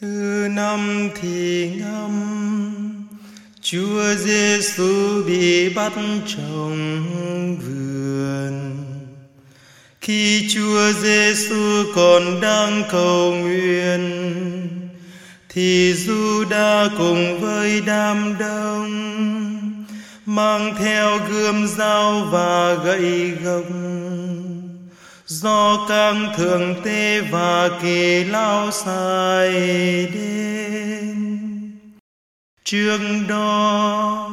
từ năm thì ngâm, Chúa Giêsu bị bắt trong vườn. Khi Chúa Giêsu còn đang cầu nguyện, thì Juda cùng với đám đông mang theo gươm dao và gậy gộc do các thượng tế và kỳ lao xài đến. Trước đó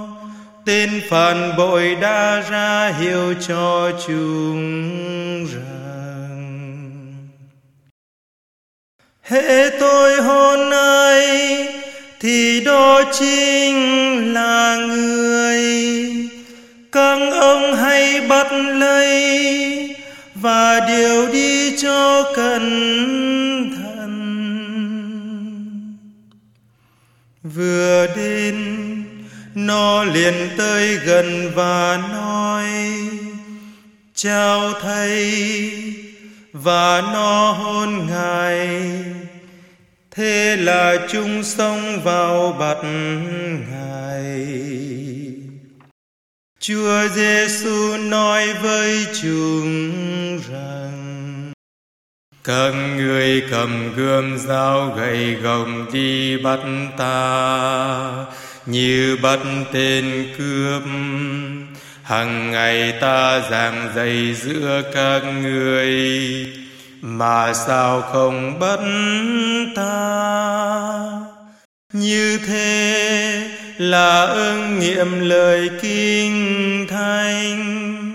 tên phản bội đã ra hiệu cho chúng rằng, hễ tôi hôm nay thì đó chính là người. Các ông hay bắt lấy và điều đi cho cẩn thận. Vừa đến, nó liền tới gần và nói, chào thầy, và nó hôn ngài. Thế là chung sống vào bặt ngài. Chúa giêsu nói với chúng rằng các người cầm gươm dao gậy gồng đi bắt ta, như bắt tên cướp. Hằng ngày ta giảng dạy giữa các người, mà sao không bắt ta? Như thế là ứng nghiệm lời kinh thánh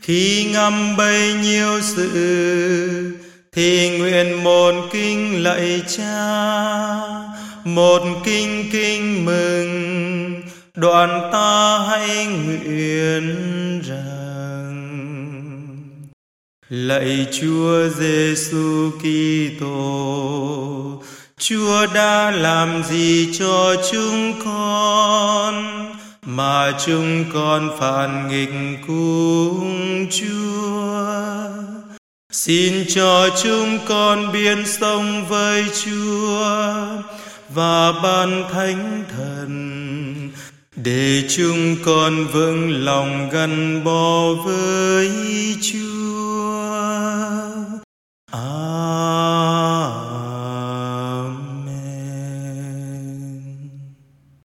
khi ngâm bấy nhiêu sự, thì nguyện một kinh lạy cha. Một kinh kinh mừng đoàn ta hãy nguyện rằng. Lạy Chúa Giêsu Kitô, Chúa đã làm gì cho chúng con? Mà chúng con phản nghịch cùng Chúa. Xin cho chúng con biến sông với Chúa và ban thánh thần, để chúng con vững lòng gắn bó với Chúa.